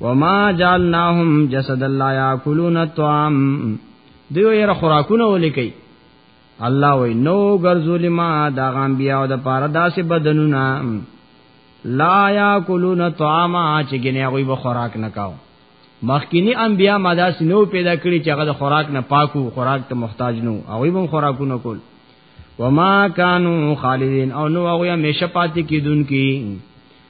وما جعلناهم جسد لا یاکلون الطعام دیو یره خوراکونه ولیکي الله وی نو ګرځول ما دا غام بیا او د پاره داسې بدنونه لا یاکلون الطعام چې ګنې غوي به خوراک نکاو مخکینی انبیا مداس نو پیدا کړی چې هغه د خوراک نه پاکو خوراک ته محتاج نو او هم خوراکونه کول وما كانوا خالدين او نو هغه همیشه پاتې کیدونکي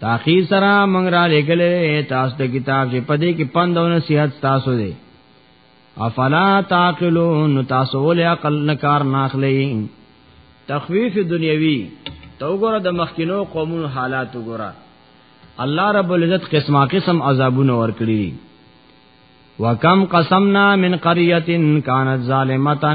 تاخیر سره مونږ را لګلې تاسو ته کتاب چې پدې کې پندونه صحت تاسو دی افلا تعقلون تاسو ولې عقل نه کار ناخلې تخویف دنیوي تو ګوره د مخکینو قومونو حالات وګوره الله رب العزت قسمه قسم عذابونه ورکړي وکم قسمنا من قريه كانت ظالمه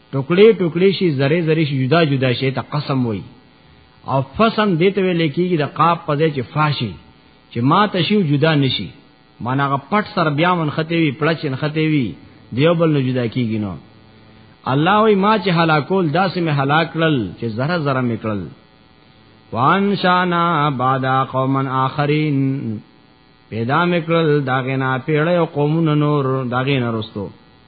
ټوکړي ټوکړي شي ذره ذره شي جدا جدا شي ته قسم وای او فسم دې ته ویل کېږي د قاب په ځای چې فاشي چې ما ته شي جدا نشي معنا غ پټ سر بیا من خته وی پړچ نه خته وی دیو بل نه جدا کیږي نو الله وی ما چې هلاکول داسې می هلاک کړل چې ذره ذره می کړل وان شانا بعد قومن اخرین پیدا میکړل داغه نه پیړې او قومونه نور داغه نه رستو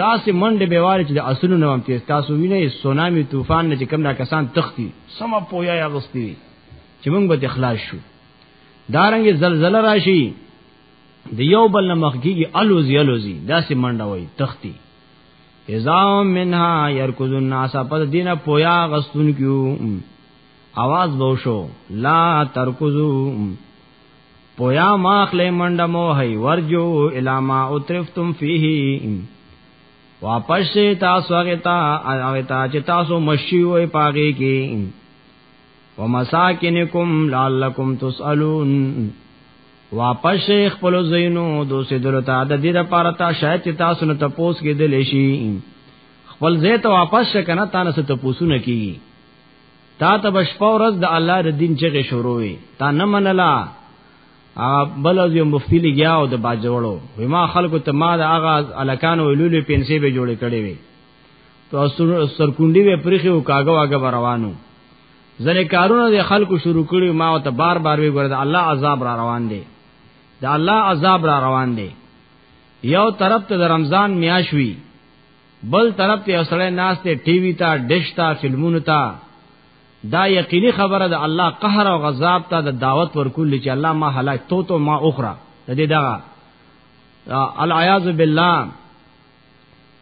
دا سه منډه به واره چې د اصلو نوم تیز تاسو وینئ سونامي طوفان نه چې کوم را کسان تختی سم پویا یا غستی چې موږ به اخلاص شو دارنګ زلزلہ راشي د یو بل مخ کیږي الوزی الوزی دا سه منډه وای تختی اذا منها يركض الناس پس دینه پویا غستون کیو आवाज بوشو لا ترکزو پویا ماخله منډه مو هي ورجو الاما اترفتم فيه واپس تاسو هغه تا هغه تا چې تاسو مشي وي پاګه کې ومساکنکم لعلکم تسالون واپس خپل زینو دوسې دلته د دې لپاره تا شاید چې تاسو نه تپوس کې دلې شي خپل زه ته واپس شکنه تانه څه تپوسونه کیږي تا ته بشپا ورځ د الله د دین چغه شروع وي تا نه منلا بل از یو مفتی لګیا او د باجوړو وی ما خلکو ته ما د اغاز الکان ویلولې پنسې به جوړې کړې وي تو سرکونډي به پرخي او کاغه واګه روانو ځنې کارونه د خلکو شروع کړي ما ته بار بار وی ګره د الله عذاب را روان دي د الله عذاب را روان دي یو طرف ته د رمضان میاشوي بل طرف ته اسړې ناس ته ټي وي ته ډش ته فلمونو ته دا یقیني خبره ده الله قهر او غضب ته د دعوت ورکول چې الله ما هلاک تو تو ما اخرى د دې دا العیاذ بالله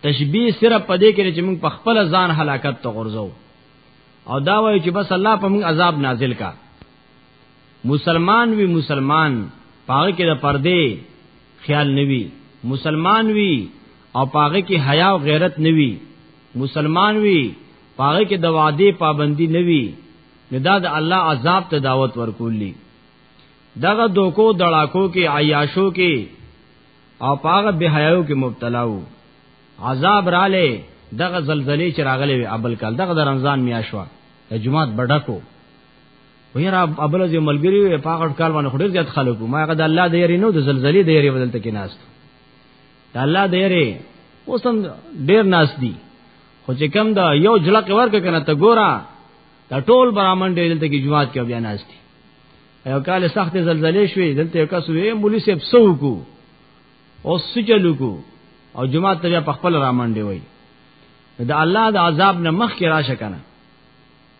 تشبیه صرف پدې کې چې موږ په خپل ځان هلاکت ته غورځو او دا وایي چې بس الله په موږ عذاب نازل کا مسلمان وی مسلمان پاغه کې د پردې خیال نوي مسلمان وی او پاغه کې حیا او غیرت نوي مسلمان وی پاغه کې د وعده پابندي نوي نو دا د الله عذاب ته دعوت ورکولي دغه دوکو دړاکو کې عیاشو کې او پاغه به حیاو کې مبتلا وو عذاب رااله دغه زلزلې چې راغلې وي ابل کال دغه د رمضان میاشوا د جمعات بډکو ویرا ابل از ملګری وي په هغه کال باندې خوري زیات خلکو ما هغه د الله د یری نو د زلزلې د یری بدلته کې ناست د الله د یری اوس هم ډیر ناس دي خو چې کم دا یو جلق ورک کنه ته ګورا دا ټول برامن ډیر دلته کې جماعت کې بیا ناس دي یو کال سخت زلزلې شوې دلته یو کس وې مولوی صاحب سو کو او سچلو کو او جماعت ته په خپل رامنډي وای دا الله د عذاب نه مخ کې راشه کنه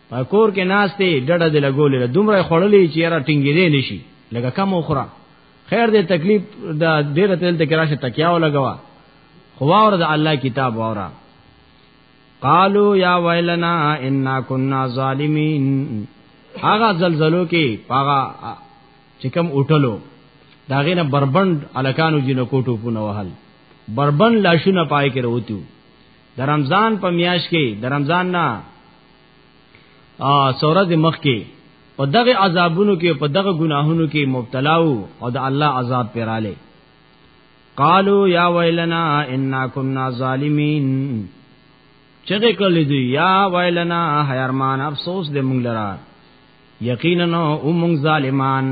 په کور کې ناشته ډډه د لګولې دومره خړلې چې را ټینګې دي نشي لکه کم وخوره خیر دې تکلیف د ډېر تل ته کراشه تکیا ولګوا خو اور د الله کتاب وره قالو یا ویلنا انا کنا ظالمین هغه زلزلو کې هغه چې کم اوټلو داغه نه بربند الکانو جنو کوټو پونه وهل بربند لاشونه پای کې وروتیو د رمضان په میاش کې د رمضان نه ا سورز مخ کې په دغه عذابونو کې په دغه ګناهونو کې مبتلا وو او د الله عذاب پیراله قالو یا ویلنا انا کنا ظالمین چغه کړی دی یا ویلنا حیرمان افسوس دې مونږ لرا یقینا او مونږ ظالمان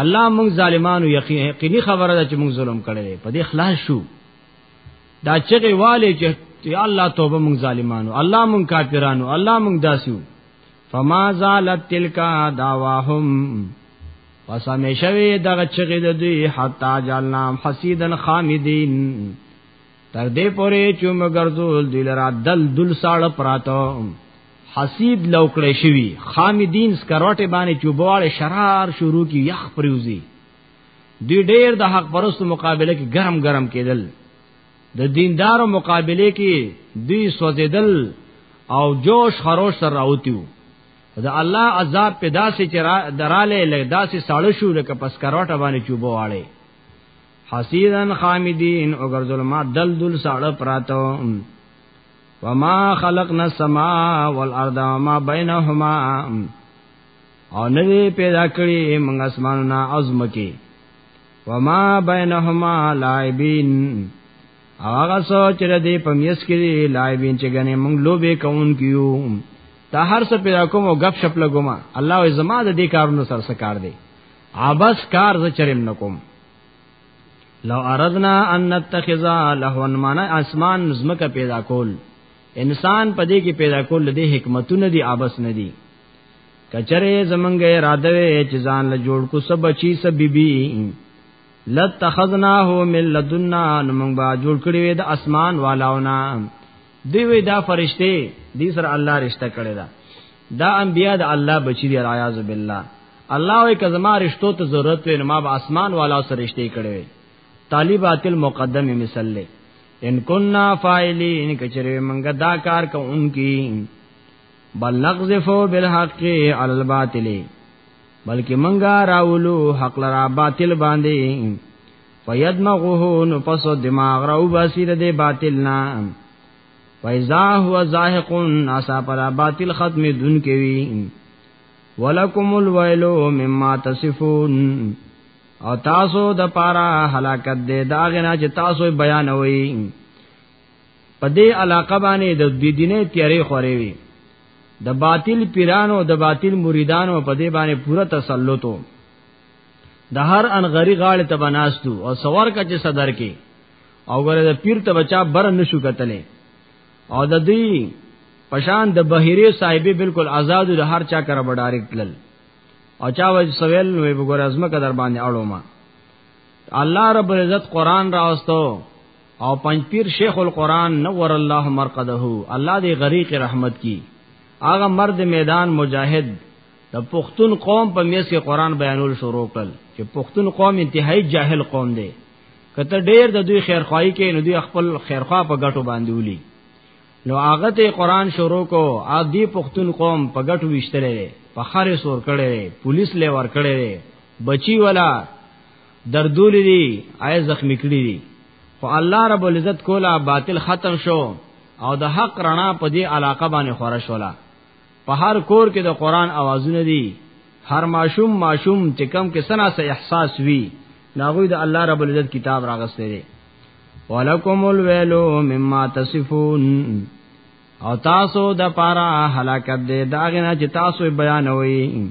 الله مونږ ظالمانو یقیني خبره ده چې مونږ ظلم کړی په دې خلاص شو دا چغه والي چې یا الله توبه مونږ ظالمانو الله مونږ کافرانو الله مونږ داسیو فما زالت تلک دعواهم پس همیشوی دغه چغې د دوی حتا جلنا حسیدن خامدین تر دې پورې چې موږ ګرځول دل را دل دل ساړه پراته حسید لوکړې شوی خامدین سکروټه باندې چوبواله شرار شروع کی یخ پریوزی دوی ډیر د حق پرستو مقابله کې ګرم ګرم کېدل د دیندارو مقابله کې دوی سوځیدل او جوش خروش سره راوتیو دا الله عذاب په داسې چې دراله لګ داسې ساړه شو لکه پس کروټه باندې چوبو واړي حسیرن خامدین او ګرځول ما دل دل ساړه پراتو وما خلقنا السماء والارض وما بينهما او نه دی پیدا کړی موږ اسمانونه عظم کې وما بینهما لاعبین هغه سوچ را دی په میس کې دی لاعبین چې غنې موږ لوبې کوون کیو تا هر څه پیدا کوم او غف شپ لګوم الله او زما د دې کارونو سره سکار دی عبس کار ز چرم نکوم لو اردنا ان نتخذ لهوا معنا اسمان زمکه پیدا کول انسان پدې کې پیدا کول د حکمتونو دی عبس نه دی کچره زمنګ اراده وې چې ځان له جوړ کو سب بچی سب بیبي لتخذناه من لدنا نو موږ با جوړ کړی وې د اسمان والاونا دی وې دا فرشته دې سره الله رشتہ کړی دا دا انبیا د الله بچی دی اعاذ بالله الله وې کزما رشتو ته ضرورت وې نو ما به اسمان والا سره رشتہ کړی وې طالبات المقدم مثال له ان كنا فاعلين کچره منګه دا کار کوونکی بل نقذفو بالحق علی الباطل بلکې منګه راولو حق لرا باطل باندې فیدمغه نو پس دماغ راو بصیر دې باطل نه فیزا هو زاهق اسا پر باطل ختم دن کې وی ولکم الویل مما تصفون او تاسو د پارا هلاکت دې داغنا چې تاسو بیانوي په دې علاقه باندې د دې دینه تیارې خورې وي د باطل پیرانو د باطل مریدانو په دې باندې پوره تسلط وو د هر ان غری غاړه ته بناستو او سوار کا چې صدر کې او غره د پیر ته بچا بر نشو کتلې او د دې پشان د بهيري صاحبې بالکل آزاد د هر چا کر بډاریک تلل او چا وځ سویل نو وګور ازمه قدر باندې اړو ما الله رب العزت قران راوستو او پنځ پیر شیخ القرآن نور الله مرقده الله دې غریق رحمت کی هغه مرد میدان مجاهد د پښتون قوم په میس کې قرآن بیانول شروع کړ چې پښتون قوم انتهایی جاهل قوم دی کته ډیر د دوی خیرخواهی کې نو دوی خپل خیرخواه په ګټو باندې ولي نو هغه ته قرآن شروع کو ا دې پښتون قوم په ګټو وشتلې په خره سور کړي پولیس لې ور کړي بچی ولا دردولې دي آی زخمی کړی دي خو الله رب العزت کولا باطل ختم شو او د حق رڼا په دې علاقه باندې خور شولا په هر کور کې د قران اوازونه دي هر ماشوم ماشوم چې کم کې سنا سه احساس وی ناغوی د الله رب العزت کتاب راغسته دي ولکم الویل مما تصفون او تاسو د پاره هلاکت دې داغه نه چې تاسو بیانوي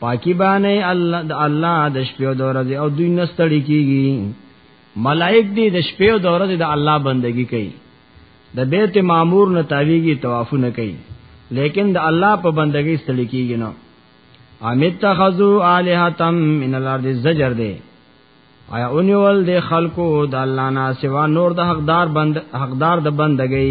پاکی باندې الله د الله د شپې او د ورځې او دوی نستړي کیږي ملائک دې د شپې او د ورځې د الله بندگی کوي د بیت معمور نه تاویږي طواف نه کوي لیکن د الله په بندگی ستړي کیږي نو امیت تخذو الہتم من الارض زجر دې آیا اونیول دې خلقو د الله نه سوا نور د حقدار بند حقدار د بندګۍ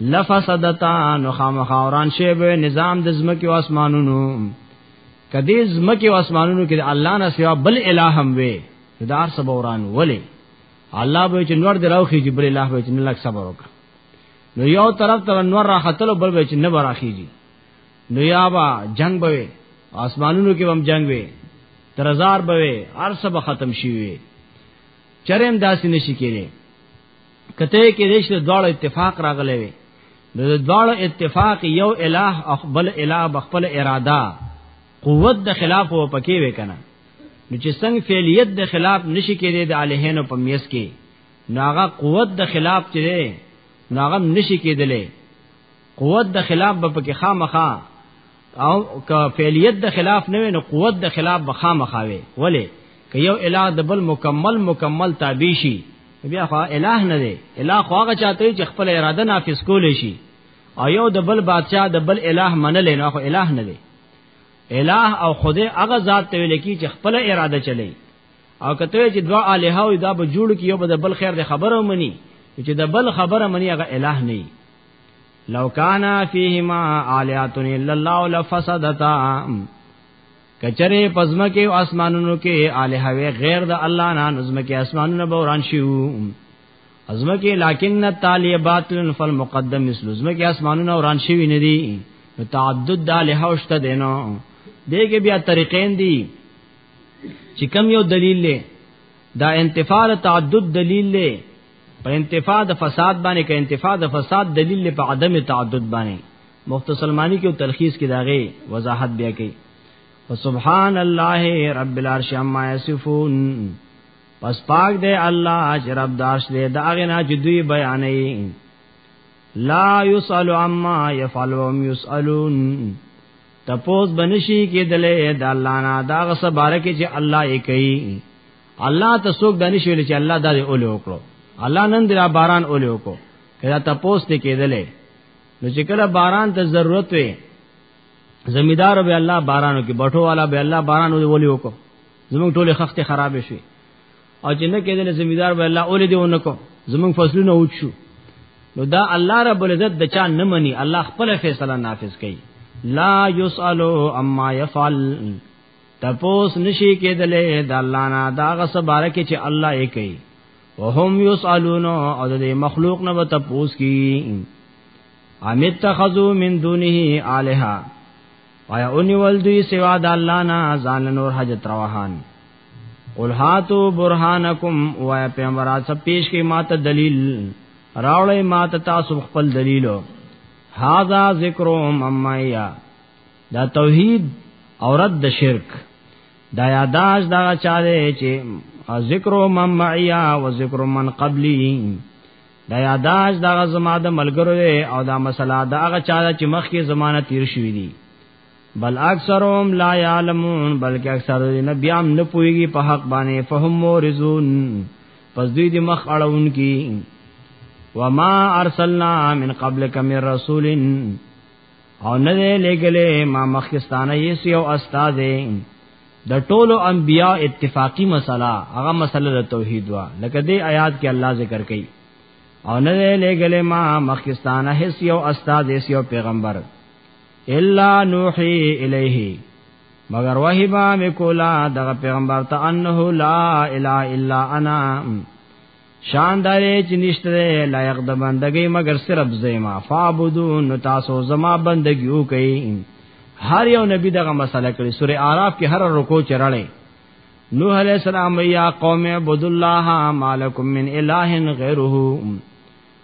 لفسدتا نو خامخاوران شی به نظام د زمکی او اسمانونو کدی زمکی او اسمانونو کې الله نه سوا بل الہ هم وي دار سبوران ولی الله به چې نور دراوخی جبر الله به چې نلک صبر وک نو یو طرف ته نور راختلو بل به چې نه براخیږي نو یا با جنگ به اسمانونو کې هم جنگ وي ترزار به هر څه به ختم شي وي چرېم داسې نشي کېږي کته کې ریش دواړو اتفاق راغلی وي د دواړو اتفاق یو الہ او بل الہ بخپل اراده قوت د خلاف و پکې وکنه نو چې څنګه فعلیت د خلاف نشي کېدی د الہینو په میس کې ناغه قوت د خلاف چې ناغه نشي کېدلې قوت د خلاف به پکې خامخا او که فعلیت د خلاف نه نو قوت د خلاف بخامخاوي ولی که یو الہ د بل مکمل مکمل تابع شي بیا خو الہ نه دی الہ خو هغه چاته چې خپل اراده نافذ کول شي او یو د بل بادشاہ د بل الہ منل نه خو الہ نه دی الہ او خدای هغه ذات ته ویل کی چې خپل اراده چلی او کته چې دوا الہ او دا به جوړ کی یو د بل خیر د خبره مني چې د بل خبره مني هغه الہ نه لو کان فیهما الیات الا الله لفسدتا کچره پزمکه او اسمانونو کې الہ وی غیر د الله نه نظمکه اسمانونو به وران شیو ازمکه لکن تعالی باطل فالمقدم مثل ازمکه اسمانونو وران شیو نه دی نو تعدد د الہ اوشته دینو دغه بیا طریقین دی چې کم یو دلیل له دا انتفاع تعدد دلیل له په انتفاع د فساد باندې کې انتفاع د فساد دلیل په عدم تعدد باندې مختصر معنی کې او تلخیص کې داغه وضاحت بیا کوي فسبحان الله رب العرش عما یصفون پس پاک دے الله چې رب داش دے دا غنا چې دوی بیانې لا یسالو عما یفعلون یسالون تپوس بنشي کې دلې د الله نه دا غس بارکه چې الله یې کوي الله ته څوک دانش ویل چې الله دا دې اول وکړو الله نن دې باران اول وکړو کله تاسو ته کېدلې نو چې کله باران ته ضرورت وي زمیدار به الله بارانو کې بټو والا به الله بارانو ولي وکړو زموږ ټوله خخته خراب شي او چې نه کېدل زمیدار به الله اول دې ونکو زموږ فصلونه اوچ شو نو دا الله رب العزت د چا نه مني الله خپل فیصله نافذ کوي لا یسالو اما یفعل تپوس نشي کېدلې د الله نه دا غس بارکه چې الله یې کوي وهم یسالون او د مخلوق نه به تپوس کی امیت تخذو من دونه الها وایا اونی ول دوی سوا د الله نه ځان نور حاجت رواهان قل هاتو برهانکم وایا پیغمبر اڅ پیش کی ماته دلیل راولې ماته تاسو خپل دلیلو هاذا ذکرهم امایا دا توحید او رد د شرک دا یاداش دا چا دی چې ذکر من معیا و ذکر من قبلی دا یاداش دا زما د ملګرو دی او دا مسله دا هغه چا چې مخکې زمانہ تیر شوی دی بل اکثرهم لا یعلمون بلکې اکثر دی نه بیا نه پويږي په حق باندې فهم مورزون پس دوی د مخ اړون کی وما ارسلنا من قبلک من رسولن او نه دی لګلې ما مخکستانه یې سیو استاد د ټولو انبیا اتفاقی مسله هغه مسله د توحید وا لکه دې آیات کې الله ذکر کړي او نه دی لګلې ما مخکستانه هیڅ یو استاد هیڅ یو پیغمبر الا نوحي الیه مگر وحی با میکولا دغه پیغمبر ته انه لا اله الا انا شان دارې چې نشته لایق د بندګۍ مگر صرف زما فعبدون نو تاسو زما بندګي وکړئ هر یو نبی دغه مسله کړي سوره আরাف کې هر رکو چرړې نوح علیہ السلام یا قوم عبد الله مالکم من الہ غیره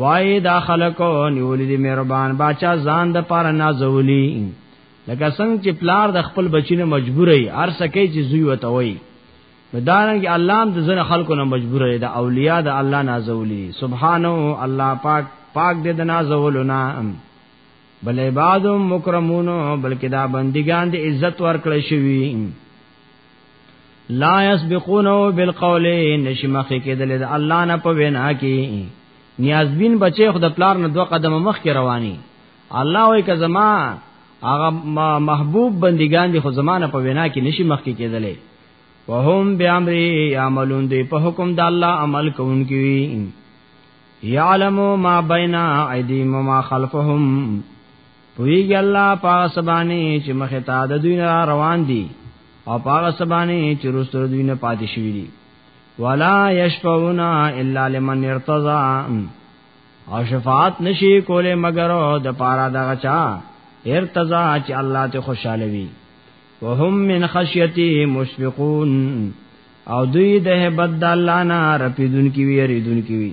وای دا خلکو نیولې دي مهربان باچا ځان د پاره نازولی لکه څنګه چې پلار د خپل بچینه مجبورې هر سکه چې زوی وته وای مدارنګ الله هم د زن خلکو نه مجبورې د اولیاء د الله نازولی سبحانه الله پاک پاک دې د نازولنا بل عباد مکرمون بلکې دا بندگان دې عزت ورکړې شوی لا يسبقونه بالقول نشمخ کېدل د الله نه په وینا کې نیاز بین بچي خود پلار نه دوه قدم مخ کې رواني الله وای که زما هغه محبوب بندگان دي خو زمانه په وینا کې نشي مخ کې کېدلې وهم بیامر یعملون دی په حکم د الله عمل کوونکی یعلم ما بین ایدیم ما خلفهم پویږي الله پاک سبانه چې مخه تا د دوی نه روان دي او پاک سبانه چې رسول دوی نه پاتې شوی دي ولا یشفعون الا لمن ارتضى او شفاعت نشي کوله مگر د پارا دغه چا ارتضا چې الله ته خوشاله وي وهم من خشیتی مشفقون او دوی د هبت د الله نه رپیدون کی وی ریدون کی وی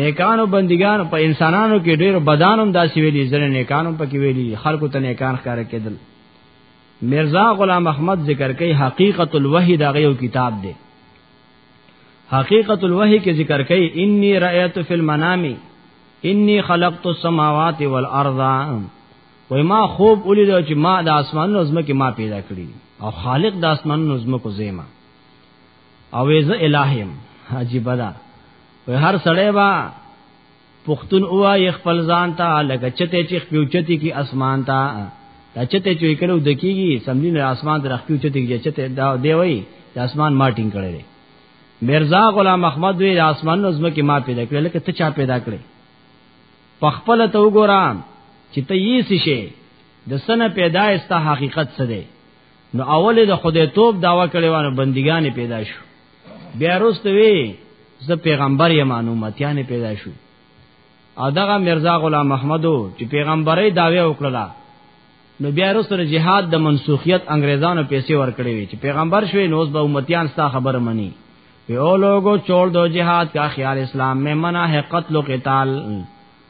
نیکانو بندگانو په انسانانو کې ډېر بدانم داسې ویلي ځنه نیکانو پکې ویلي خلکو ته نیکان ښکار کېدل مرزا غلام احمد ذکر کوي حقیقت الوحی دا یو کتاب دی حقیقت الوحی کې ذکر کوي انی رأیت فی المنام انی خلقت السماوات والارض وای ما خوب ولید چې ما د اسمانونو زمکه ما پیدا کړی او خالق د اسمانونو زمکو زیمه او زه الہیم عجیب ده وی هر سړی با پختون اوا ی خپل ځان ته لکه چته چې خپوچتی کی اسمان ته دا چته چې کلو دکیږي سملی نه اسمان در خپوچتی کی چته دا دی وی د اسمان ماټینګ کړي دی مرزا غلام احمد وی د اسمان نو زمکه ما پیدا کړل لکه ته چا پیدا کړې پخپل ته وګورم چې ته یې سې د سنه پیدا استا حقیقت څه دی نو اول د خدای توپ داوا کړي وانه بندګان پیدا شو بیا وروسته وی زه پیغمبر یم امتیان پیدا شو او دغه مرزا غلام محمدو چې پیغمبري داوی وکړه نو بیا وروسته د جهاد د منسوخیت انګريزانو پیسې ورکړې وي چې پیغمبر شوی نو اوس به امتیان ستا خبر مني یو لوګو چول دو جهاد کا خیال اسلام میں منع ہے قتل و قتال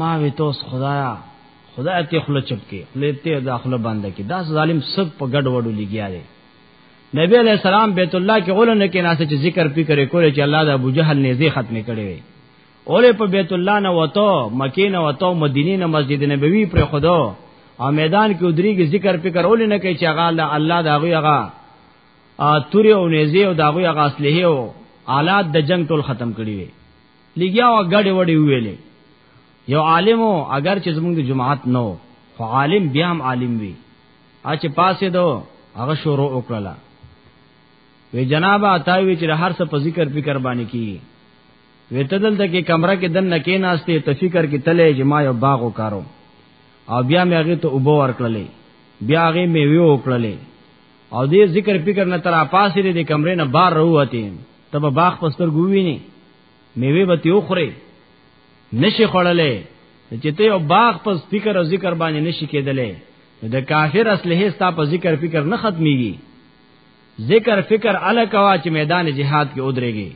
ما وی توس خدایا خدای ته خله چپ کې خله ته داخله باندې کې دا ظالم سب په ګډ وډو لګیا دی نبی علیہ السلام بیت الله کې اولن کې ناسه چې ذکر پی کرے کوله چې الله د ابو جهل نه زی ختم کړي وي اوله په بیت الله نه وته مکه نه وته مدینه نه مسجد نبوی پر خدا او میدان کې ودری کې ذکر پی کر اولن کې چې هغه الله دا غوي هغه توري او نزی او دا غوي هغه اصله او آلات د جنگ ټول ختم کړي وي لګیا او غړې وړې ویلې یو عالم اگر چې زمونږ د جماعت نو خو عالم بیا هم عالم وی اچ پاسې دو هغه شروع وکړه وی جناب اتاوی چې هر څه په ذکر فکر باندې کی وی تدل د کې کمره کې دن نکې ناشته ته فکر کې تلې جما یو باغ وکارو او بیا مې هغه ته وبو ورکړلې بیا هغه مې وی وکړلې او دې ذکر فکر نه تر پاسې دې کمرې نه بار وروته ته به باغ پستر ګووینه میوه به تیو خوري نشي خړلې چې ته یو باغ پس فکر او ذکر باندې نشي کېدلې د کافر اصله ستا په ذکر فکر نه ختميږي ذکر فکر الکوا چې میدان جهاد کې ودرېږي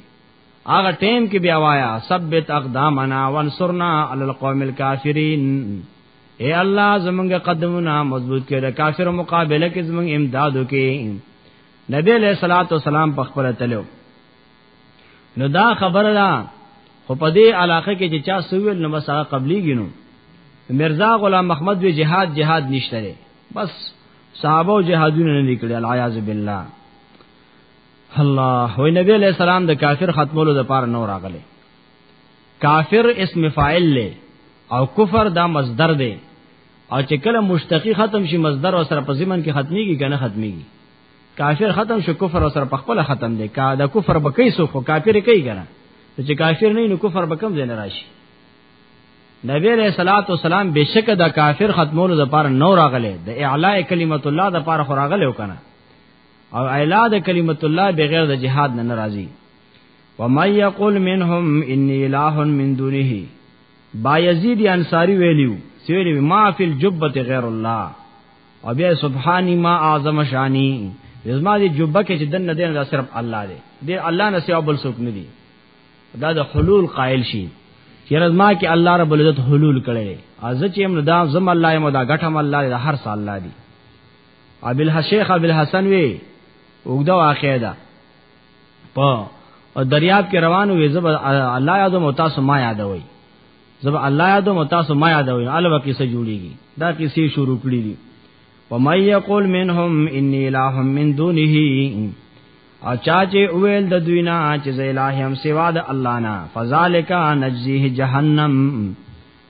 هغه ټیم کې بیا وایا ثبت اقدامنا وانصرنا علی القوم الکافرین اے الله زمونږ قدمونه مضبوط کړه کافر مقابله کې زمونږ امدادو کې نبی علیہ الصلوۃ والسلام په خپل تلو نو دا خبره ده خو په دې علاقه کې چې چا سویل نو مسا قبلي ګینو مرزا غلام محمد وی جهاد جهاد نشته لري بس صحابه او جهادونه نه لیکل العیاذ بالله الله وی نبی علیہ السلام د کافر ختمولو د پار نور راغله کافر اسم فاعل له او کفر دا مصدر دی او چې کله مشتقی ختم شي مصدر او سره په زمن کې ختميږي کنه ختميږي کافر ختم شو کفر او سره په خپل ختم دی کا دا کفر به کوي سو خو کافر کوي کنه چې کافر نه نو کفر به کم زنه راشي نبی علیہ الصلوۃ والسلام بشک دا کافر ختمولو د پاره نو راغله د اعلی کلمت الله د پاره خو راغله وکنه او اعلی د کلمت الله بغیر د جهاد نه ناراضي ومن یقول منهم انی الہ من دونه بایزید انصاری ویلیو سویلی ما فی الجبت غیر الله او بیا سبحانی ما اعظم شانی یزما دی جبه کې چې دن نه دین دا صرف الله دی دی الله نه سیاب بل څوک نه دی دا د حلول قائل شي چې رزما کې الله رب العزت حلول کړي از چې امر دا زم الله یم دا غټم الله دا هر سال الله دی ابل شیخ ابل حسن وی وګدا واقع ده په او دریاب کې روانو وي زب الله یادو متاسو ما یادوي زب الله یادو متاسو ما یادوي الوه کې څه جوړیږي دا کیسې شروع کړې دي ومن یقول منهم انی الہ من دونه او چا چې اویل د دوی نه چې زه الہ هم سوا د الله نه فذالک نجزیه جهنم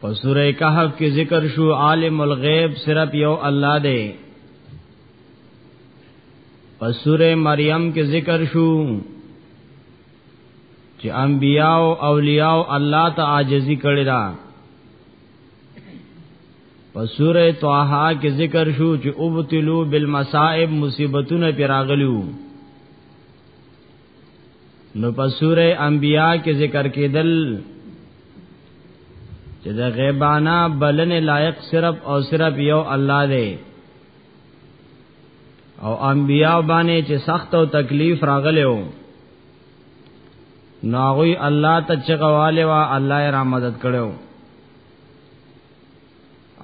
په سوره کهف کې ذکر شو عالم الغیب صرف یو الله دی په سوره مریم کې ذکر شو چې انبیاء او اولیاء الله ته عاجزي کړی دا په سوره طه کې ذکر شو چې ابتلوا بالمصائب مصیبتونه پیراغلیو نو په سوره انبیاء کې ذکر کېدل چې د غیبانا بلن لایق صرف او صرف یو الله دی او انبیاء باندې چې سخت او تکلیف راغلی وو ناغوی الله ته چغواله وا الله را مدد کړو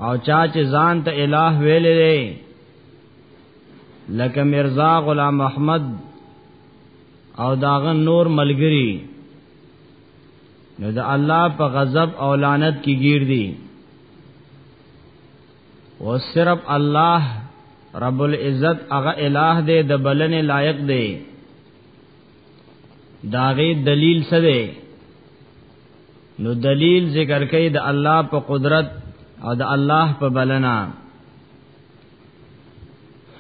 او چا چې ځان ته الہ ویلې دی لکه مرزا غلام احمد او داغه نور ملګری نو د الله په غضب او لعنت کې گیر دي او صرف الله رب العزت هغه الہ دی د بلنې لایق دی داغه دلیل څه دی نو دلیل ذکر کوي د الله په قدرت او د الله په بلنا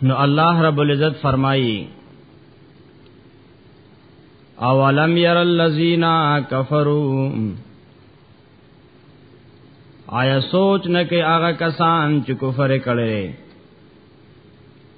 نو الله رب العزت فرمایي اولم ير الذين كفروا آیا سوچ نه کې هغه کسان چې کفر کړي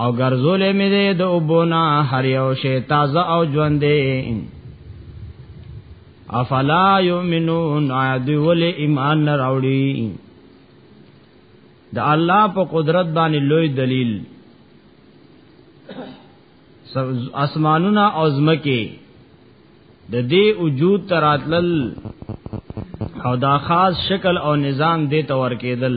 او ګرځولې مې دې د وبونه هر یو شی تازه او ژوندې افلا یؤمنون عادی ول ایمان نه راوړي د الله په قدرت باندې لوی دلیل اسمانونه او زمکه د دې وجود تراتل او دا خاص شکل او نظام دې تور کېدل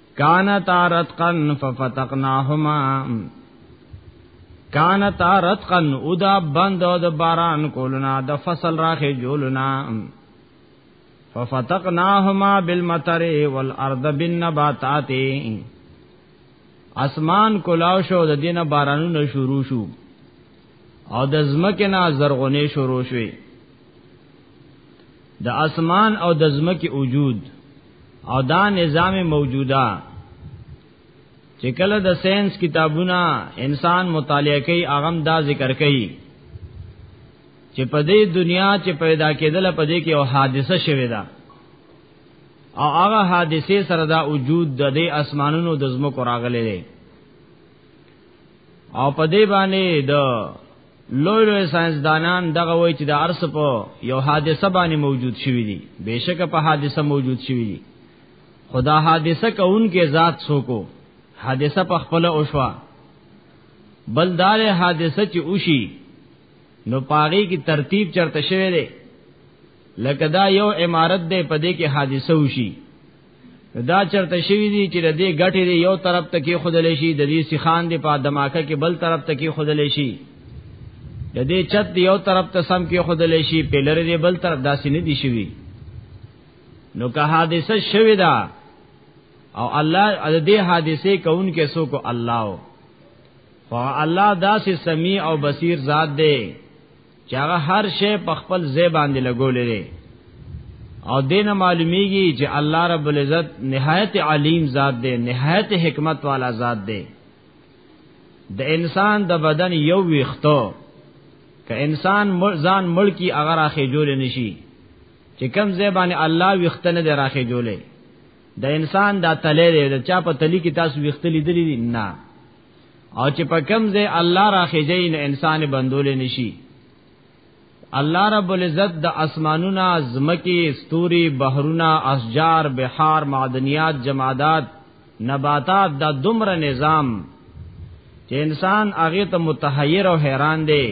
کانت رتقن ففتقناهما کانت رتقن او دا بند او د باران کولنا د فصل راخه جولنا ففتقناهما بالمطر والارض بالنباتات اسمان کولاو شو د دینه بارانونه شروع شو او د زمکه نه زرغونه شروع شوه د اسمان او د زمکه وجود او دا نظام موجوده چې کله د ساينس کتابونه انسان مطالعه کوي اغم دا ذکر کوي چې په دې دنیا چې پیدا کېدل په دې کې او حادثه شوه دا او هغه حادثه سره دا وجود د دې اسمانونو د زمکو راغلي دي او په دې باندې د لوی لوی ساينسدانان دغه وایي چې د ارس په یو حادثه باندې موجود شوی دی بهشکه په حادثه موجود شوی دی خدا حادثه کوونکې ذات سوکو حادثه په خپل او شوا بلدار حادثه چې اوشي نو پاغي کی ترتیب چرته شوی دی لکه دا یو امارت دی په دې کې حادثه وشي دا چرته شوی دی چې د دې غټې دی یو طرف ته کې خودلې شي د دې سخان دی په دماکه کې بل طرف ته کې خودلې شي د دې چت دی یو طرف ته سم کې خودلې شي پیلر دی بل طرف داسې نه دی شوی نو که حادثه شوی دا او الله د دې حادثه کون کې سو کو الله او الله داسې سمیع او بصیر ذات دی چې هغه هر شی په خپل ځای باندې لګولې دي او دینه معلومیږي چې الله رب العزت نهایت علیم ذات دی نهایت حکمت والا ذات دی د انسان د بدن یو ویختو که انسان ځان ملکی هغه راخې جوړ نشي چې کم زبانه الله ویختنه دی راخې جوړې د انسان دا تله دی چې په تلی کې تاسو ویختلې دي نه او چې په کم ځای الله راخېږي نو انسان بندول نشي الله رب العزت د اسمانونو زمکي ستوري بحرونه اشجار بحار معدنیات جمادات نباتات دا دمر نظام چې انسان هغه ته متحیر او حیران دی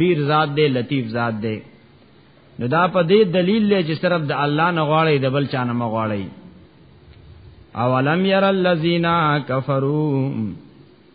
خبیر ذات دی لطیف ذات دی نو دا په دې دلیل لې چې صرف د الله نه غواړي د بل چا نه مغواړي اولم ير الذين كفروا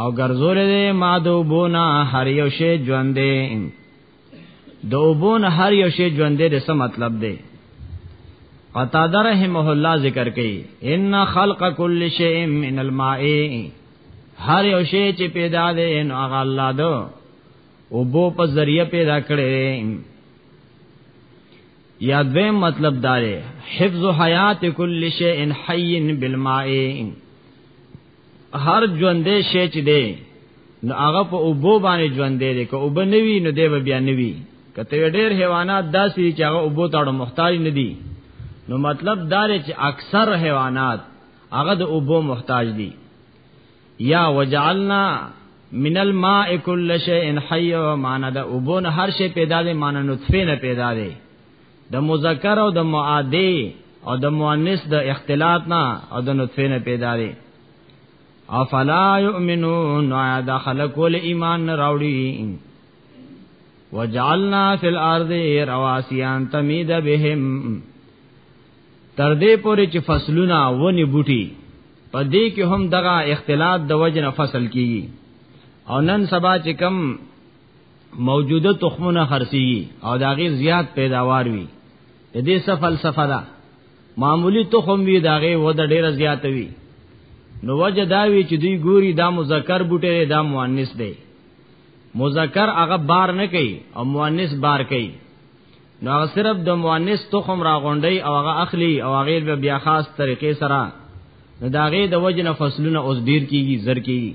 او ګرځول دې ما دوبونه هر یو شی ژوندې دوبونه هر یو شی ژوندې د څه مطلب دی قطاده رحمه الله ذکر کوي ان خلق کل شیء من الماء هر یو شی چې پیدا دی نو هغه الله دو او بو په ذریعہ پیدا کړي یا دویم مطلب داره حفظ حیات کل شیء حی بالماء هر ژوندې شی چې دی نو هغه په اوبو باندې ژوندې دی که اوب نه وي نو دی به بیا نه وي کته ډېر حیوانات داسې چې هغه اوبو ته اړه محتاج نه دي نو مطلب دا دی چې اکثر حیوانات هغه د اوبو محتاج دي یا وجعلنا من الماء كل شيء حي ومعنى د اوبون هر شی پیدا دی معنی نطفه نه پیدا دی د مذکر او د معاده او د مؤنث د اختلاط نه او د نطفه نه پیدا دي افلا یؤمنون عاد خلق ول ایمان نه راوړي وجعلنا فی الارض رواسیان تمید بهم تر دې پورې چې فصلونه ونی بوټي په دې کې هم دغه اختلاط د وجنه فصل کیږي او نن سبا چې کم موجوده تخمونه خرسي او دا غي زیات پیداوار وي د دې څه فلسفه ده معمولی تخم وی دا غي وده ډیره زیات وي نو وجه دا وی چې دوی ګوري دا مذکر بوټي دا مؤنث دی مذکر هغه بار نه کوي او مؤنث بار کوي نو هغه صرف د مؤنث تخم را غونډي او هغه اخلي او هغه به بیا خاص طریقې سره نو داغه د وجنه فصلونه اوس ډیر کیږي زر کیږي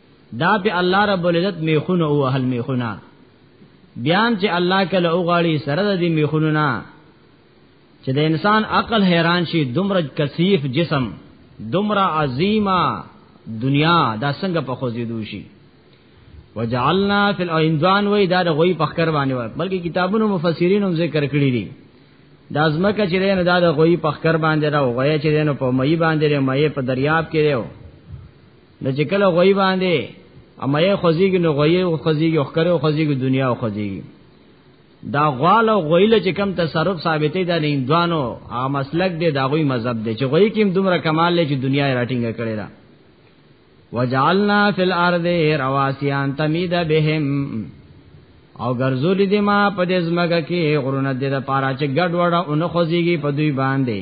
دا په الله رب العزت میخونه او اهل میخونه بیان چې الله کله او غاړي سره د دې میخونه نه چې د انسان عقل حیران شي دومره کثیف جسم دومره عظیمه دنیا دا څنګه په خوځېدو شي وجعلنا فی الانزان وای دا د غوی په خکر باندې ور بلکې کتابونو مفسرین هم ذکر کړی دي دا زمکه چې نه دا د غوی په خکر باندې راو غوی چې نه په مئی باندې مئی په دریاب کې راو نو چې کله غوي باندې امایه خوځيږي نو غوي او خوځيږي او خکره او خوځيږي دنیا او خوځيږي دا غوال او غویل چې کم تصرف ثابتې ده نه دوانو هغه مسلک دی دا غوي مذهب دی چې غوي کېم دومره کمال لري چې دنیا یې راټینګ کړي دا وجعلنا فی الارض رواسیان تمید بهم او ګرځولې دې ما په دې زمګه کې غرونه دې د پاره چې ګډ وډه اون خوځيږي په دوی باندې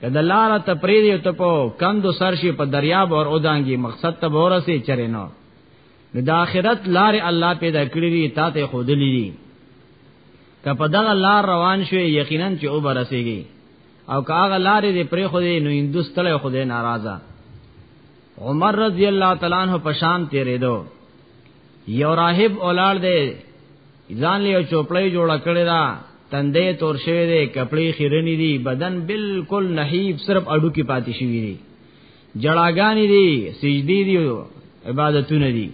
کله لار ته پریری ته په کندو سرشي په دریاب اور اودانګي مقصد ته ورسه چرې نو د آخرت لار الله پیدا کړی دی تا ته خودلې دي که په دغه لار روان شوې یقینا چې او برسېږي او که هغه لارې دې پرې خو دې نو هندوستله خو دې ناراضه عمر رضی الله تعالی عنہ په شام تیرې دو یو راهب اولاد دې ځان له چوپړې جوړه کړی دا تندې تور شوی دی کپړې خیرنې دي بدن بالکل نحیف صرف اډو کې پاتې شوی دی جړاګانې دي سجدي دي عبادتونه دي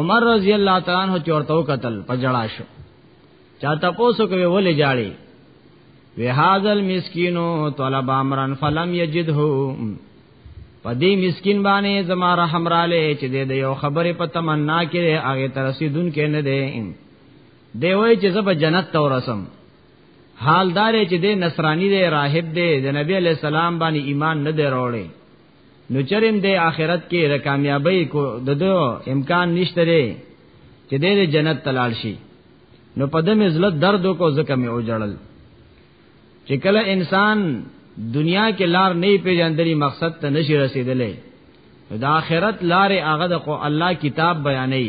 عمر رضی الله تعالی عنہ چورتو قتل پجړا شو چا تاسو کوي ولې جاړي وی هاذا المسکین طلب امرن فلم یجده پدې مسکین باندې زما رحم را لې چې دې یو خبره په تمنا کې هغه ترسیدون کې نه دی دی وای چې زه به جنت ته ورسم حال دار چې د نصرانی دی راهب دی د نبی علی السلام باندې ایمان نه دی راوړی نو چریم د آخرت کې د کامیابی کو د دو امکان نشته دی چې د جنت تلال شي نو په دمه زلت درد کو زکه می اوجړل چې کله انسان دنیا کې لار نه پیژندلی مقصد ته نشي رسیدلی د آخرت لارې هغه د الله کتاب بیانې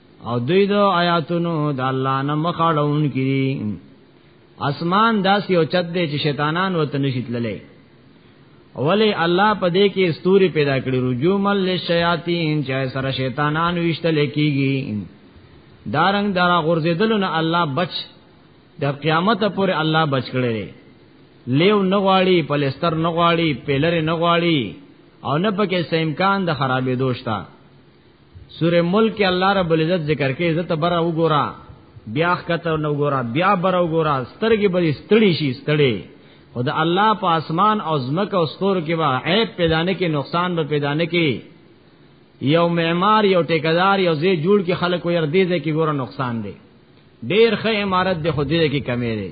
او دوی د آیاتونو د الله نه مخاړون کړي اسمان داس یو چت دی چې شیطانان ورته نشي تللی ولی الله په دې کې استوري پیدا کړی رجوم للشیاطین چې سره شیطانان وشتل کیږي دارنګ دارا غرزیدل نه الله بچ د قیامت پورې الله بچ کړی دی لیو نغواړي پلستر نغواړي پیلر نغواړي او نه پکې سیمکان د خرابې دوشتا سوره ملک کې الله رب العزت ذکر کوي عزت بر او ګورا بیا کته نو ګورا بیا بر او ګورا سترګې به ستړي شي ستړي خود الله په اسمان او زمکه او ستور کې وا عیب پیدا نه کې نقصان به پیدا نه کې یو معمار یو ټیکدار یو زی جوړ کې خلک وير دي چې ګوره نقصان دی ډیر ښه امارت د خو دې کې کمی دی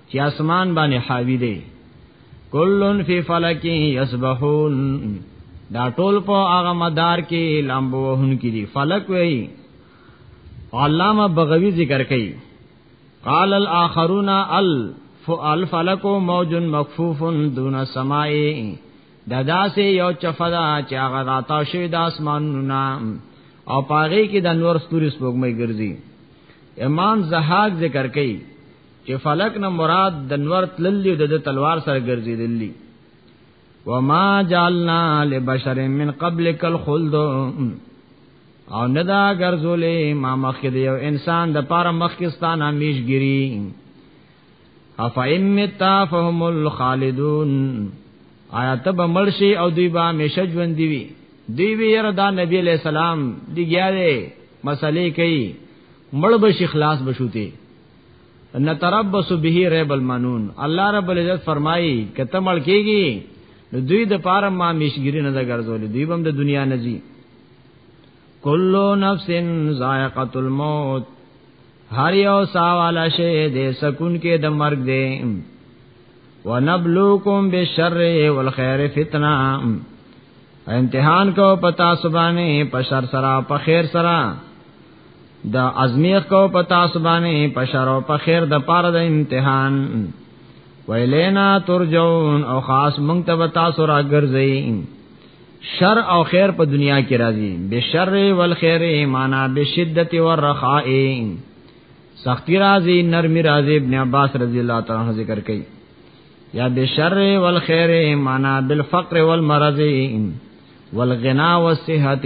چې اسمان باندې حاوی دی کلن فی فلک یسبحون دا ټول په هغه مدار کې لامبو وهن کې دي فلک وی علامه بغوی ذکر کوي قال الاخرون الفلک موج مکفوف دون السماء دا داسې یو چفدا چې هغه راتا شوی د اسمانونو او پاره کې د نور ستوري سپوږمۍ ګرځي امام زهاق ذکر کوي چې فلک نه مراد د نور تللی د تلوار سره ګرځیدلی وما جعلنا لبشر من قبلك الخلد او ندا ګرځولې ما مخکې د یو انسان د پاره مخکستان همیشګری افایم متا فهم الخالدون آیا تب مرشی او دوی با همیشه ژوند دی وی دی وی یره دا نبی علیہ السلام دی ګیاره مسلې کوي مړ به شي خلاص بشوته نتربص به ریب المنون الله رب العزت فرمایي کته مړ کیږي نو دوی د پاره ما میشګری نه ګرځولې دوی هم د دنیا نه زی کلو نفس ذائقه الموت هر یو ساواله شی د سکون کې د مرګ دی ونبلوکم بالشر والخير فتنه امتحان کو پتا سبانه په شر سرا په خیر سرا دا ازمیخ کو پتا سبانه پشرو په خیر د پاره د امتحان ویلینا ترجون او خاص مونږ ته وتا سره ګرځي شر او خیر په دنیا کې راځي بشر والخير معنا بشدت والرخاء سختی راځي نرمي راځي ابن عباس رضی الله تعالی عنہ ذکر کوي یا بشر والخير معنا بالفقر والمرض والغنا والصحت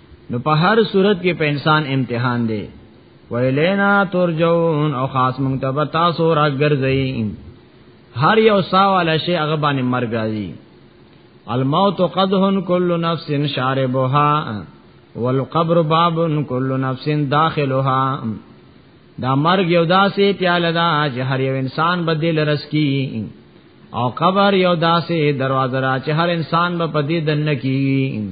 نو په هر صورت کې په انسان امتحان دی ویلینا ترجون او خاص مونږ ته به تاسو راګرځئ هر یو ساواله شی هغه باندې مرګ راځي الموت قدهن کل نفس شاربها والقبر باب کل نفس داخلها دا مرګ یو داسې پیاله ده چې هر یو انسان بدل رس کی او قبر یو داسې دروازه را چې هر انسان به پدې دنه کی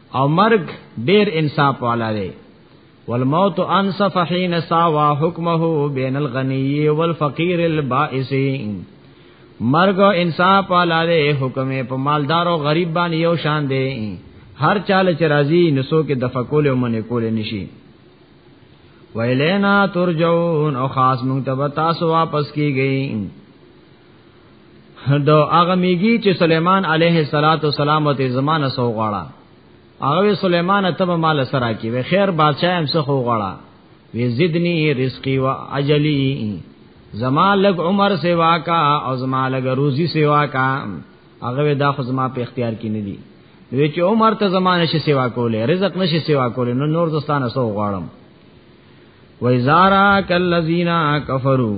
او مرګ ډیر انصاف والا دی والموت انصف حين ساوا حكمه بين الغني والفقير البائس مرګ او انصاف والا دی حکم په مالدار او غریب باندې یو شان دی هر چاله چې راضي نسو کې دفقول او منې کول نشي ویلینا ترجون او خاص مونږ ته تاسو واپس کیږئ دو هغه میږي چې سليمان عليه السلام ته زمانه سو غواړه هغه سليمان ته به مال سره کی وی خیر بادشاہ هم سخو غواړه وی زدنی رزقی و اجلی زما لګ عمر سیوا کا او زما لګ روزی سیوا کا هغه دا خو زما په اختیار کې نه دی وی چې عمر ته زمانه شي سیوا کولې رزق نشي سیوا کولې نو نور دستانه سو غواړم وای زارا کلذینا کفروا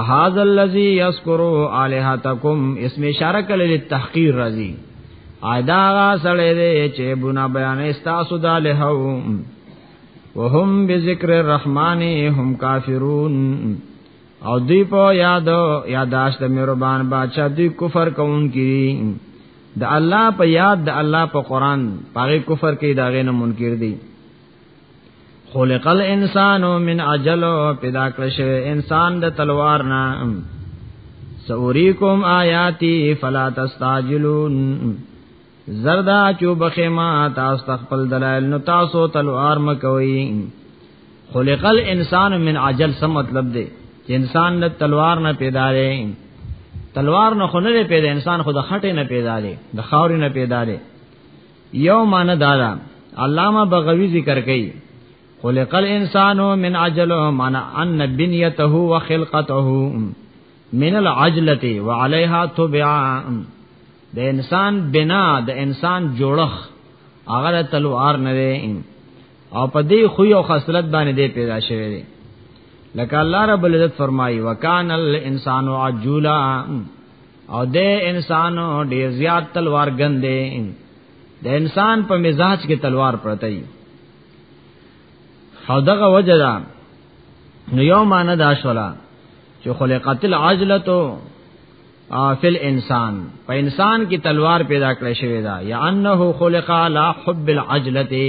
احاذ الذی یذکر الہاتکم اسم اشاره کله للتحقیر راځي ادا غا سړی دی چې بنا بیان استاسو د الہو وهم بذکر الرحمن هم کافرون او دی په یاد یاداش د مهربان بادشاہ دی کفر کوون کی د الله په یاد د الله په قران پاره کفر کوي داغه نه منکر دي خلق الانسان من عجل پیدا کړ شوی انسان د تلوار نه سوریکم آیاتی فلا تستعجلون زردا چو بخما تاسو تخپل دلائل نو تاسو تلوار مکوي خلق الانسان من عجل سم مطلب دی چې انسان د تلوار نه پیدا دی تلوار نه خونه پیدا انسان خود خټه نه پیدا دی د خاور نه پیدا دی یو معنی دا ده علامه بغوی ذکر کوي خلق الانسان من عجله معنی ان بنیته وخلقته من العجله وعليها تبع د انسان بنا د انسان جوړخ هغه تلوار نه دی او په دې خو یو خصلت باندې دی پیدا شوی دی لکه الله رب العزت فرمایي وکانل انسان عجولا او د انسان ډیر زیات تلوار ګندې د انسان په مزاج کې تلوار پرته ای او دغه وجه ده نو یو معنی دا شولا چې خلقت العجلتو فی الانسان په انسان کې تلوار پیدا کړی شوی دا یا انه خلق علی حب العجلته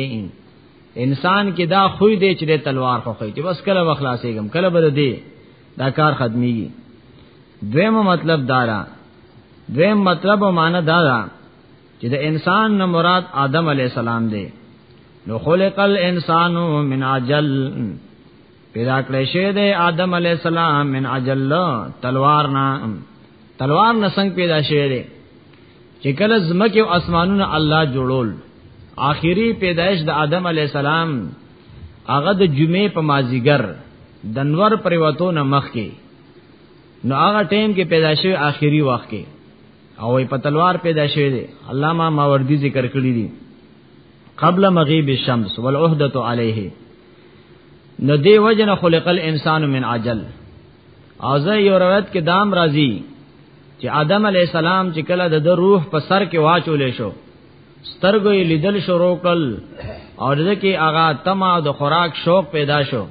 انسان کې دا خوې دی چې تلوار خو خوې چې بس کله وخلاصېږم کله بده دی دا کار ختميږي دویم مطلب دارا دویم مطلب او معنی دا دا چې د انسان نه مراد آدم علی السلام دی نو خلق الانسان من عجل پیدا کړی شه د آدم علی السلام من عجل تلوار نه تلوار نه څنګه پیدا شه دی چې کله زمکه او اسمانونه الله جوړول آخري پیدایش د آدم علی السلام هغه د جمعې په مازیګر دنور پریوتو نه مخ کې نو هغه ټیم کې پیدا شوی آخري وخت کې او په تلوار پیدا شوی دی علامه ماوردی ذکر کړی دی قبل مغیب الشمس والعهده علیه نو دی وجن خلق الانسان من عجل او زه یو روایت کې دام راځي چې آدم علی السلام چې کله د روح په سر کې واچول شو سترګو یې لیدل شروع کړل او دغه هغه تما د خوراک شوق پیدا شو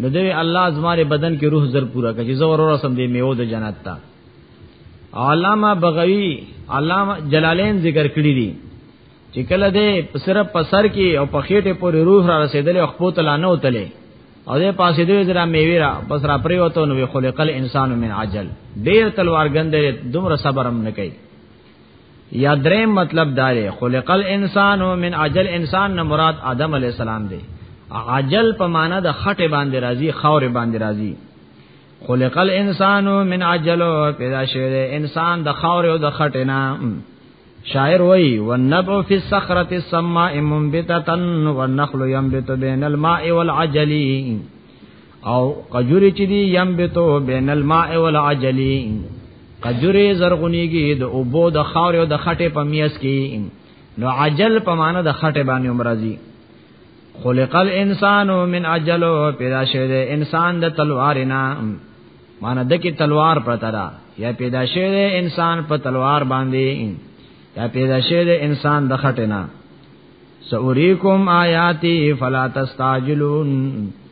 نو دوی الله زماره بدن کې روح زر پورا کړي زور اور سم دې میو د جنت تا علامه بغوی علامه جلالین ذکر کړی دي چې کله دې صرف په سر کې او په خېټه پورې روح را رسیدل او خپل تلانه وتلې او دې پاسې دې زرا میوي را بس را پرې وته نو خلقل انسان من عجل ډېر تلوار ګندې دومره صبرم نه کوي یا درې مطلب دا دی خلق الانسان من عجل انسان نه مراد آدم علی السلام دی عجل په معنا د خټه باندې راځي خاور باندې راځي خلق الانسان من عجل پیدا شوی دی انسان د خاور او د خټه نه شاعر وای والنبع فی الصخره السماء منبتتا والنخل ينبت بين الماء والعجل او قجوری چې دی یم بتو بین الماء والعجلی قجوری زرغونیږي د اوبو د خاور او د خټه په میاس کې نو عجل په معنا د خټه باندې عمرزي خلق الانسان من عجل پیدا شوی دی انسان د تلوار نه معنا د کې تلوار پرته را یا پیدا شوی دی انسان په تلوار باندې یا پیدا شوی دی انسان د خټه نه سوریکم آیاتی فلا تستعجلون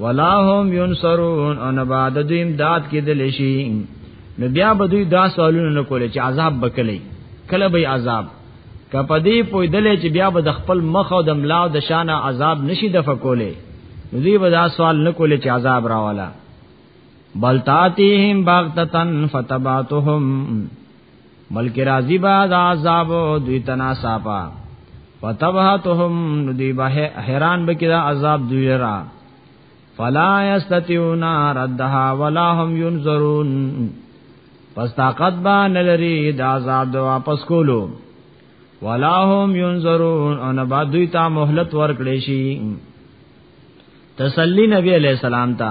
ولا هم ينصرون او نه بعد دوی امداد کې دل شي نو بیا به دوی دا سوالونه نه کول چې عذاب بکلی کله به عذاب کپدی پوی دل چې بیا به د خپل مخ او د ملا او د شانه عذاب نشي د فکولې دوی به دا سوال نه کول چې عذاب راواله بلتاتهم بغتتن فتباتهم بلکې راضی با د عذاب دوی تنا صافا فتبهتهم دوی به حیران بکې دا عذاب دوی را فلا یستتیون ردها ولا هم ينظرون پس طاقت با نلری د عذاب د واپس کولو ولا هم ينظرون ان با دوی ته مهلت ورکړې شي تسلی نبی علیہ السلام ته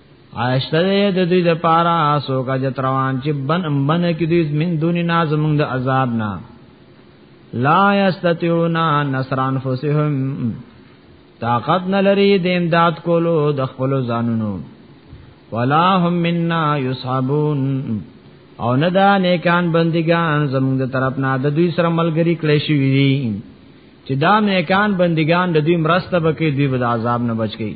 عاشته دې د دې لپاره اسو کا جت روان چې بن بن کې دې من دون نازمون د عذاب نه لا یستتیون نصر انفسهم طاقت نه لري د امداد کولو د خپل ځانونو ولا هم منا یصحبون او نه دا نیکان بندگان زموږ د طرف نه د دوی سره ملګری کړی شي وي چې دا نیکان بندگان د دوی مرسته وکړي دوی به عذاب نه بچ کړي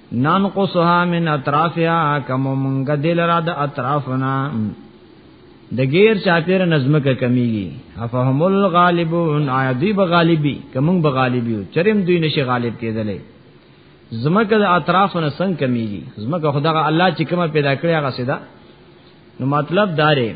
ننقصها من اطرافها کم مونږ دل را د اطرافنا د غیر چاپیر نظم کې کمیږي افهم الغالبون آیا دوی به غالبي کوم به غالبي چرم دوی نشي غالب کېدلې زمکه د اطراف نه څنګه کمیږي زمکه خدای الله چې کومه پیدا کړی هغه سیدا نو مطلب داره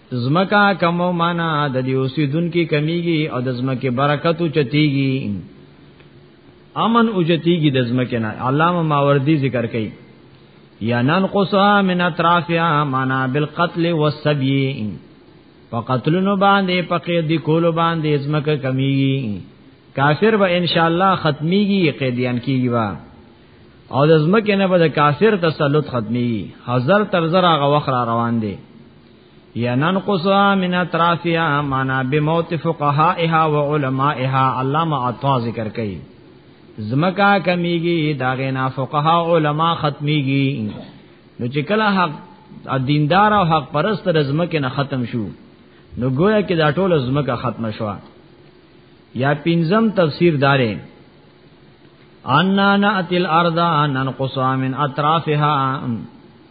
زمکا کمو معنا د دې اوسیدونکو کمیږي او د زمکه برکت چتیږي امن او چتیږي د زمکه نه علامه ماوردی ذکر کوي یا ننقصا من اطرافیا معنا بالقتل والسبی په قتلونو باندې په قیدی کولو باندې زمکه کمیږي کافر به ان شاء الله ختميږي قیدیان کیږي وا او د زمکه نه به د کافر تسلط ختميږي هزار تر زر هغه وخت را روان دي یا ننقصا من اطرافیا معنا بموت فقهائها وعلمائها علامه عطا ذکر کړي زمکا کمیږي دا غنا فقها علما ختميږي نو چې کله حق دیندار او حق پرست رزمکه نه ختم شو نو گویا کې دا ټول زمکه ختم شو یا پنځم تفسیر دارې ان ناتل ارض ان ننقصا من اطرافها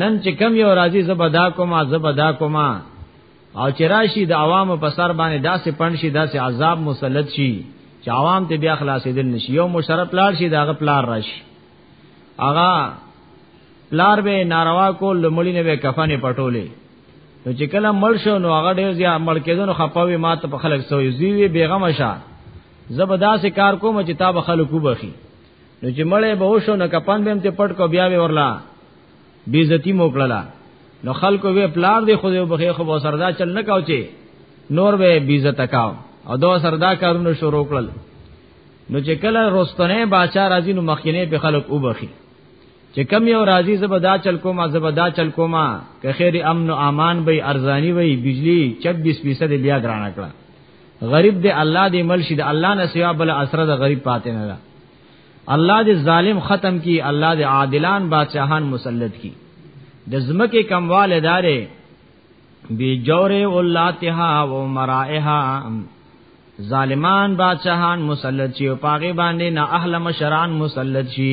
نن چې کم یو راځي زبدا کوما زبدا کوما او چې راشي د عوامو په سر باندې داسې پند شي داسې عذاب مسلط شي چې عوام ته بیا خلاصېدل نشي یو مشرف لار شي داغه پلار راشي اغا پلار به ناروا کول لمړی نه به کفنه پټولې نو چې کله مړ شو نو هغه ډیر زیا مړ کېدنو خپاوي ماته په خلک سوې زیوی بیغمه شه زبدا سه کار کوم چې تا به خلکو بخي نو چې مړې به وشو نو کپن به ته پټ کو بیا به ورلا بیزتی موکړلا نو خلکو وی پلار دی خو به خو به سردا چل نه کاو چې نور به بیزت کاو او دو سردا کارونه شروع کړل نو چې کله روستنه بادشاہ راځي نو مخینه په خلک وبخي چې کم یو راځي زبدا چل کوما زبدا چل کوما که خیر امن او امان به ارزانی وي بجلی 26 فیصد بیا ګرانه کړه غریب دې الله دې مل شي د الله نه سوا بل اسره د غریب پاتې نه ده الله دې ظالم ختم کی الله دې عادلان بادشاہان مسلط کی د زمکه کموال ادارې بی جور ولاتها و مرائها ظالمان بادشاہان مسلط شي او پاغه باندې نه اهل مشران مسلط شي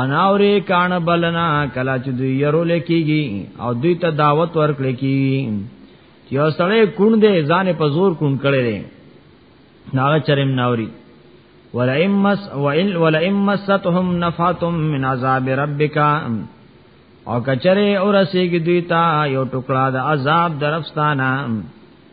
اناوري کان بلنا کلا چې دوی يرو لکېږي او دوی ته دعوت ورکړي کی چې اوسړې کون دې ځان په زور کون کړي دي ناغه چرم ناوري ولئمس وئل ولئمستهم نفاتم من عذاب ربک او کچره اور سیګ دوی تا یو ټوکړه د عذاب درفستانه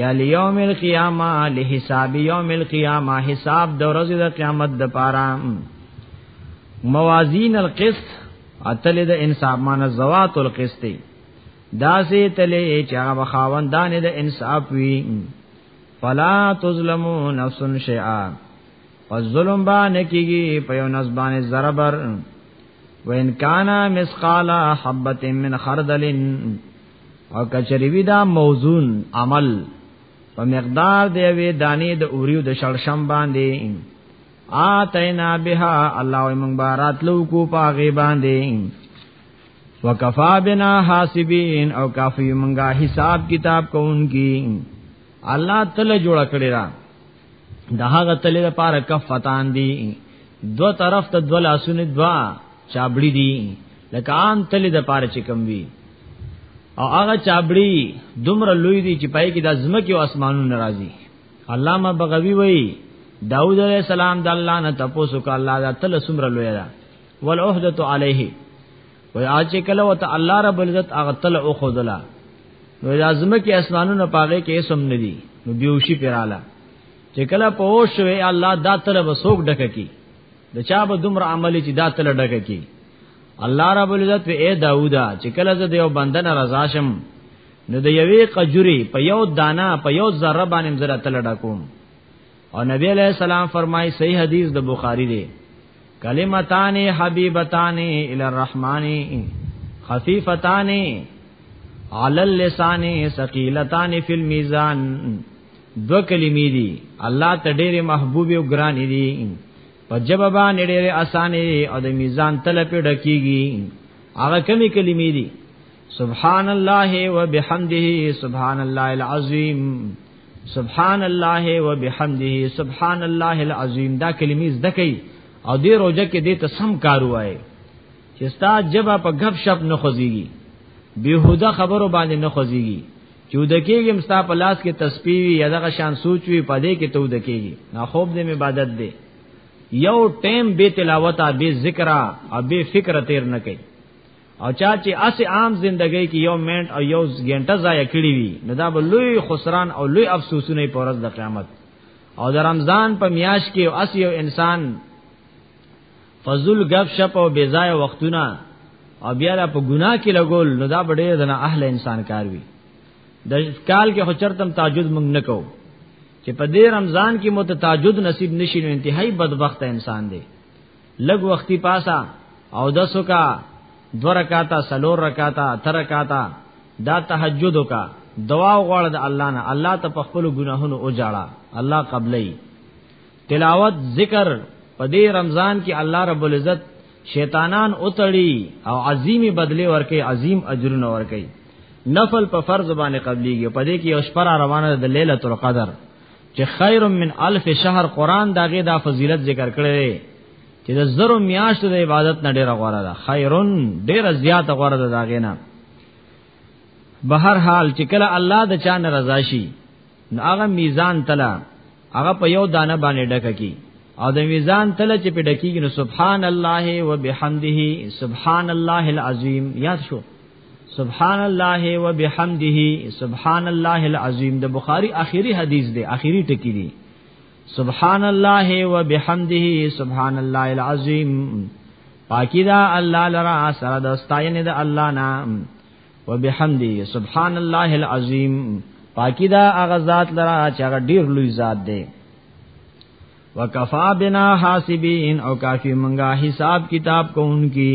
یا لیوم القیامه لحساب یوم القیامه حساب د ورځې د قیامت د پاره موازین القسط اتل د انصاف مان زوات القسط دا سه تلې چې هغه خاوندان د انصاف وي فلا تظلمو نفس شیئا پس ظلم باندې کیږي په یو نس باندې ضربر وان کان مسقالا حبه من خردلن او کچری وی دا موزون عمل په مقدار دی وی دانې د اوریو د شړشم باندې آتینا بها الله موږ بارات لو کو پاغه باندې وکفا بنا حاسبین او کافی موږ حساب کتاب کوونکی الله تعالی جوړ کړی را د هغه تلې د پاره کفتان دي دو طرف ته دو لاسونه دوا چابړي دي لکه عام تلې د پاره چې کم وي او هغه چابړي دومره لوی دي چې پای کې د ځمکې او اسمانو ناراضي علامه بغوی وایي داود علیہ السلام د الله نه تپوسو ک الله دا تل سمره لوی دا والعهدۃ علیه وای اج کله وت الله رب العزت هغه تل او خذلا نو لازمه کې اسمانونه پاغه کې اسم ندي نو بیوشي پراله چې کله په هوش وي الله دا تل وسوک ډکه کی د چا به دومره عمل چې دا تل ډکه کی الله رب العزت اے داودا چې کله زه د یو بندن رضا شم نو د یوې قجوري په یو دانا په یو ذره باندې زړه تل ډکوم او نبی علیہ السلام فرمای صحیح حدیث د بخاری دی کلمتان حبیبتان الی الرحمن خفیفتان علی اللسان ثقیلتان فی المیزان دو کلمې دي الله ته ډېرې محبوب او ګران دي په جواب باندې ډېرې اسانې او د میزان تل په ډکیږي هغه کمی کلمې دي سبحان الله وبحمده سبحان الله العظیم سبحان الله وبحمده سبحان الله العظیم دا کلمې زده کوي او دې روزه کې دې ته سم کار وای چې ستا جبا په غب شپ نه خوځيږي بیهوده خبرو باندې نه خوځيږي چې ودکېږي مستا په لاس کې تسبیح وي یا دغه شان سوچ وي په دې کې ته ودکېږي نه خوب دې عبادت دې یو ټیم به تلاوت به ذکر او به فکر تیر نه کوي او چا چې اسې عام زندګۍ کې یو منټ او یو غنټه ضایع کړی وي نو دا به لوی خسران او لوی افسوسونه په ورځ د قیامت او د رمضان په میاش کې او اسې یو انسان فضل غب شپ او بے ضایع وختونه او بیا را په ګناه کې لګول نو دا بډې دنا اهل انسان کار وی د کال کې خچرتم تاجد مونږ نکو چې په دې رمضان کې مو ته تاجد نصیب نشي نو انتهائی بدبخت انسان دی لګ وختي پاسا او دسو کا دو رکاتا سلور رکاتا تر رکاتا دا تهجد کا دعا غواړه د الله نه الله ته خپل ګناهونو او جاړه الله قبلې تلاوت ذکر په دې رمضان کې الله رب العزت شیطانان اوتړي او عظیمی بدله ورکي عظیم اجرونه ورکي نفل په فرض باندې قبليږي په دې کې یو شپه روانه د ليله القدر چې خیر من الف شهر قران داغه دا فضیلت ذکر کړی چې د زرو میاشتو د عبادت نه ډیره غوړه ده خیرون ډیره زیاته غوړه ده داغه نه بهر حال چې کله الله د چا نه رضا شي نو هغه میزان تلا هغه په یو دانه باندې ډکه کی او د میزان تل چې په ډکیږي نو سبحان الله وبحمده سبحان الله العظیم یاد شو سبحان الله وبحمده سبحان الله العظیم د بخاری اخیری حدیث دی اخیری ټکی دی سبحان الله وبحمده سبحان الله العظیم پاکی دا الله لرا سره د استاین د الله نام وبحمده سبحان الله العظیم پاکی دا هغه ذات لرا چې هغه ډیر لوی ذات دی وکفا بنا حاسبین او کافی منګه حساب کتاب کوونکی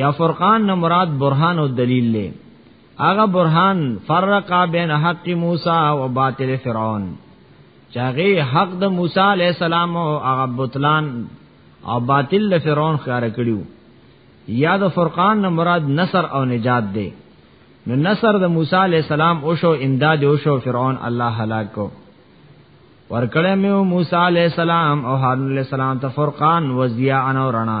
یا فرقان نه مراد برهان او دلیل له هغه برهان فرق بین حق موسی او باطل فرعون چاغه حق د موسی علی السلام او هغه بوتلان او باطل له فرعون خار کړیو یا د فرقان نه مراد نصر او نجات دی نو نصر د موسی علی السلام او شو امداد او شو فرعون الله هلاک کو ورکړه مې موسی علی السلام او هارون علی السلام ته فرقان وزیا ان او رڼا